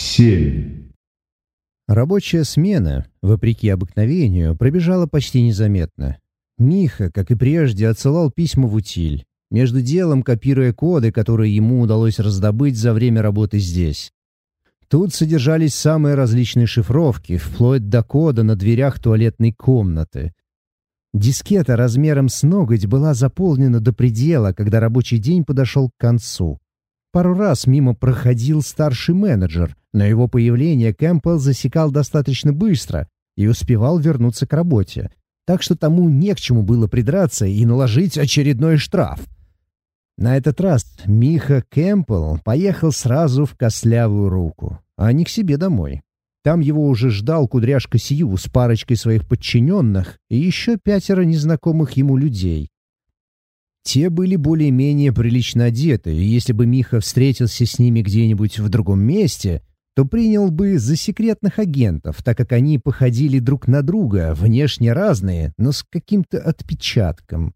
Семь. Рабочая смена, вопреки обыкновению, пробежала почти незаметно. Миха, как и прежде, отсылал письма в утиль, между делом копируя коды, которые ему удалось раздобыть за время работы здесь. Тут содержались самые различные шифровки, вплоть до кода на дверях туалетной комнаты. Дискета размером с ноготь была заполнена до предела, когда рабочий день подошел к концу. Пару раз мимо проходил старший менеджер, но его появление Кэмпбелл засекал достаточно быстро и успевал вернуться к работе, так что тому не к чему было придраться и наложить очередной штраф. На этот раз Миха Кэмпбелл поехал сразу в Кослявую руку, а не к себе домой. Там его уже ждал кудряшка Сью с парочкой своих подчиненных и еще пятеро незнакомых ему людей. Те были более-менее прилично одеты, и если бы Миха встретился с ними где-нибудь в другом месте, то принял бы за секретных агентов, так как они походили друг на друга, внешне разные, но с каким-то отпечатком.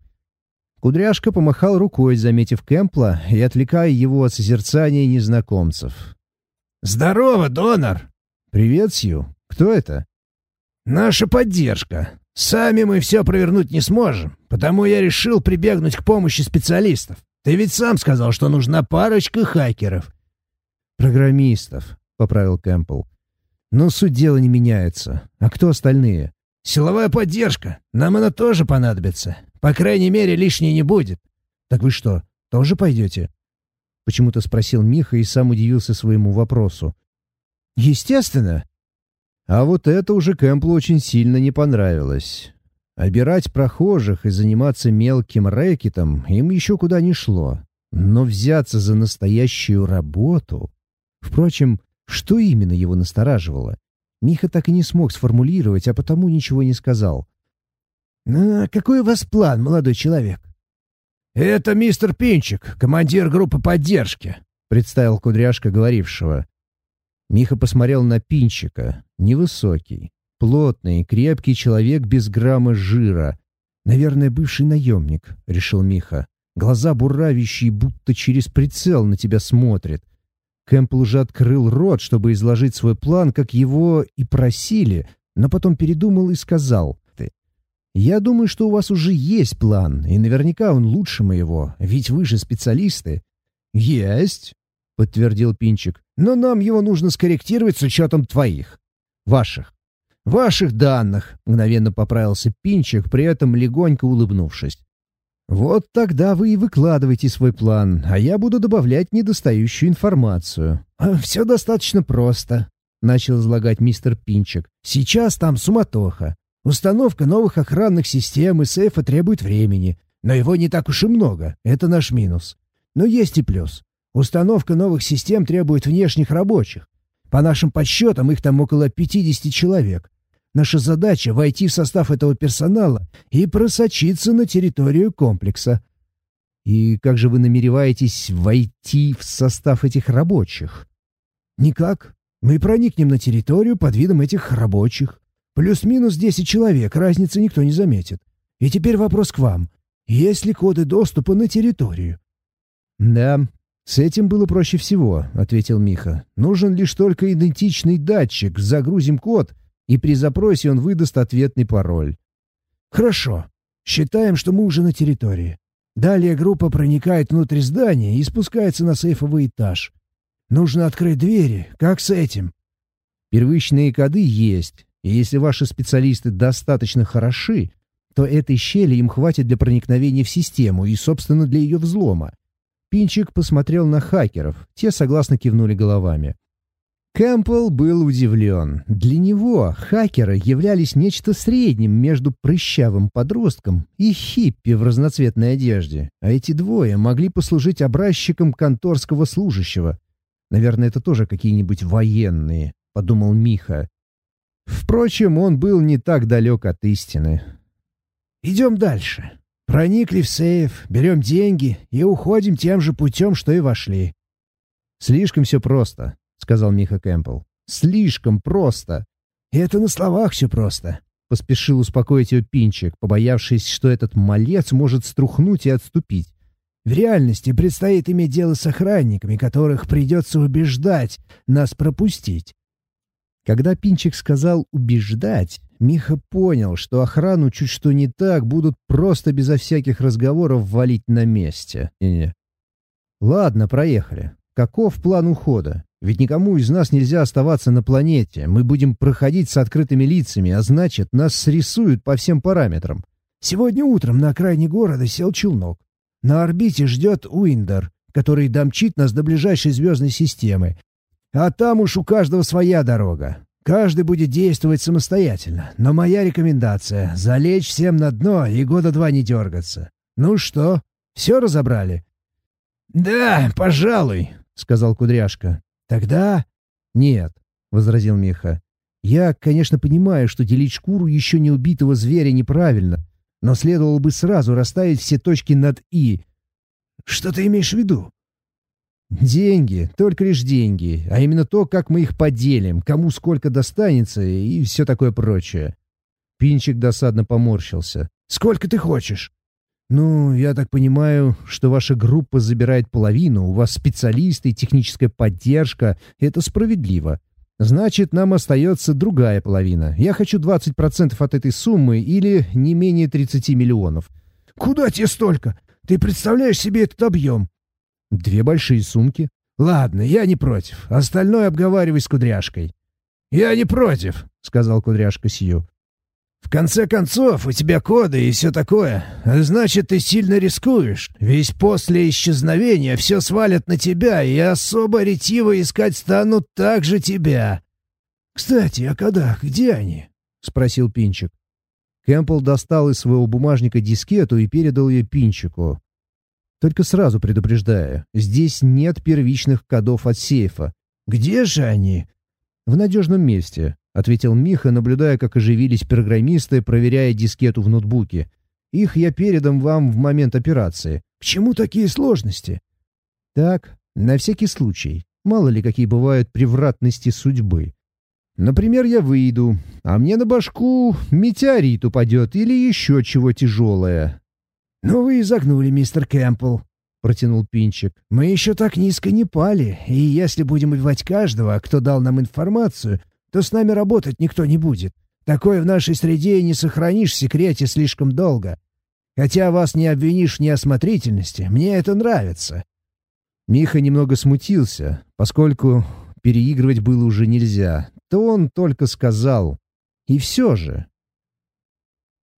Кудряшка помахал рукой, заметив Кэмпла и отвлекая его от созерцания незнакомцев. «Здорово, донор!» «Привет, Сью. Кто это?» «Наша поддержка. Сами мы все провернуть не сможем, потому я решил прибегнуть к помощи специалистов. Ты ведь сам сказал, что нужна парочка хакеров». «Программистов», — поправил Кэмпбелл. «Но суть дела не меняется. А кто остальные?» «Силовая поддержка. Нам она тоже понадобится. По крайней мере, лишней не будет». «Так вы что, тоже пойдете?» Почему-то спросил Миха и сам удивился своему вопросу. «Естественно!» А вот это уже Кэмплу очень сильно не понравилось. Обирать прохожих и заниматься мелким рэкетом им еще куда не шло. Но взяться за настоящую работу... Впрочем, что именно его настораживало? Миха так и не смог сформулировать, а потому ничего не сказал. «Ну, а какой у вас план, молодой человек?» «Это мистер Пинчик, командир группы поддержки», — представил кудряшка говорившего. Миха посмотрел на Пинчика. Невысокий, плотный, крепкий человек без грамма жира. Наверное, бывший наемник, — решил Миха. Глаза буравящие, будто через прицел на тебя смотрят. Кэмпл уже открыл рот, чтобы изложить свой план, как его и просили, но потом передумал и сказал. «Я думаю, что у вас уже есть план, и наверняка он лучше моего, ведь вы же специалисты». «Есть», — подтвердил Пинчик. «Но нам его нужно скорректировать с учетом твоих. Ваших. Ваших данных», — мгновенно поправился Пинчик, при этом легонько улыбнувшись. «Вот тогда вы и выкладывайте свой план, а я буду добавлять недостающую информацию». «А «Все достаточно просто», — начал излагать мистер Пинчик. «Сейчас там суматоха. Установка новых охранных систем и сейфа требует времени, но его не так уж и много, это наш минус. Но есть и плюс. Установка новых систем требует внешних рабочих. По нашим подсчетам, их там около 50 человек. Наша задача — войти в состав этого персонала и просочиться на территорию комплекса. И как же вы намереваетесь войти в состав этих рабочих? Никак. Мы проникнем на территорию под видом этих рабочих. Плюс-минус 10 человек, разницы никто не заметит. И теперь вопрос к вам. Есть ли коды доступа на территорию? Да, «С этим было проще всего», — ответил Миха. «Нужен лишь только идентичный датчик. Загрузим код, и при запросе он выдаст ответный пароль». «Хорошо. Считаем, что мы уже на территории. Далее группа проникает внутрь здания и спускается на сейфовый этаж. Нужно открыть двери. Как с этим?» «Первичные коды есть, и если ваши специалисты достаточно хороши, то этой щели им хватит для проникновения в систему и, собственно, для ее взлома. Пинчик посмотрел на хакеров, те согласно кивнули головами. Кэмпбелл был удивлен. Для него хакеры являлись нечто средним между прыщавым подростком и хиппи в разноцветной одежде, а эти двое могли послужить образчиком конторского служащего. Наверное, это тоже какие-нибудь военные, — подумал Миха. Впрочем, он был не так далек от истины. «Идем дальше», Проникли в сейф, берем деньги и уходим тем же путем, что и вошли. «Слишком все просто», — сказал Миха Кэмпбелл. «Слишком просто». «Это на словах все просто», — поспешил успокоить ее Пинчик, побоявшись, что этот малец может струхнуть и отступить. В реальности предстоит иметь дело с охранниками, которых придется убеждать нас пропустить. Когда Пинчик сказал «убеждать», Миха понял, что охрану чуть что не так будут просто безо всяких разговоров валить на месте. Не-не. Ладно, проехали. Каков план ухода? Ведь никому из нас нельзя оставаться на планете. Мы будем проходить с открытыми лицами, а значит, нас срисуют по всем параметрам. Сегодня утром на окраине города сел челнок. На орбите ждет Уиндер, который домчит нас до ближайшей звездной системы. А там уж у каждого своя дорога. Каждый будет действовать самостоятельно. Но моя рекомендация — залечь всем на дно и года два не дергаться. Ну что, все разобрали? «Да, пожалуй», — сказал Кудряшка. «Тогда...» «Нет», — возразил Миха. «Я, конечно, понимаю, что делить шкуру еще не убитого зверя неправильно, но следовало бы сразу расставить все точки над «и». «Что ты имеешь в виду?» «Деньги, только лишь деньги, а именно то, как мы их поделим, кому сколько достанется и все такое прочее». Пинчик досадно поморщился. «Сколько ты хочешь?» «Ну, я так понимаю, что ваша группа забирает половину, у вас специалисты, техническая поддержка. Это справедливо. Значит, нам остается другая половина. Я хочу 20% от этой суммы или не менее 30 миллионов». «Куда тебе столько? Ты представляешь себе этот объем?» «Две большие сумки». «Ладно, я не против. Остальное обговаривай с Кудряшкой». «Я не против», — сказал Кудряшка Сью. В конце концов, у тебя коды и все такое. Значит, ты сильно рискуешь. Ведь после исчезновения все свалят на тебя, и особо ретиво искать станут также тебя. Кстати, о кодах, где они? — спросил Пинчик. Кэмпбелл достал из своего бумажника дискету и передал ее Пинчику. Только сразу предупреждаю, здесь нет первичных кодов от сейфа. Где же они? В надежном месте. — ответил Миха, наблюдая, как оживились программисты, проверяя дискету в ноутбуке. «Их я передам вам в момент операции». «К чему такие сложности?» «Так, на всякий случай. Мало ли какие бывают превратности судьбы. Например, я выйду, а мне на башку метеорит упадет или еще чего тяжелое». «Ну вы и загнули, мистер Кэмпбелл», — протянул Пинчик. «Мы еще так низко не пали, и если будем убивать каждого, кто дал нам информацию, то с нами работать никто не будет. Такое в нашей среде не сохранишь в секрете слишком долго. Хотя вас не обвинишь в неосмотрительности, мне это нравится». Миха немного смутился, поскольку переигрывать было уже нельзя, то он только сказал. И все же,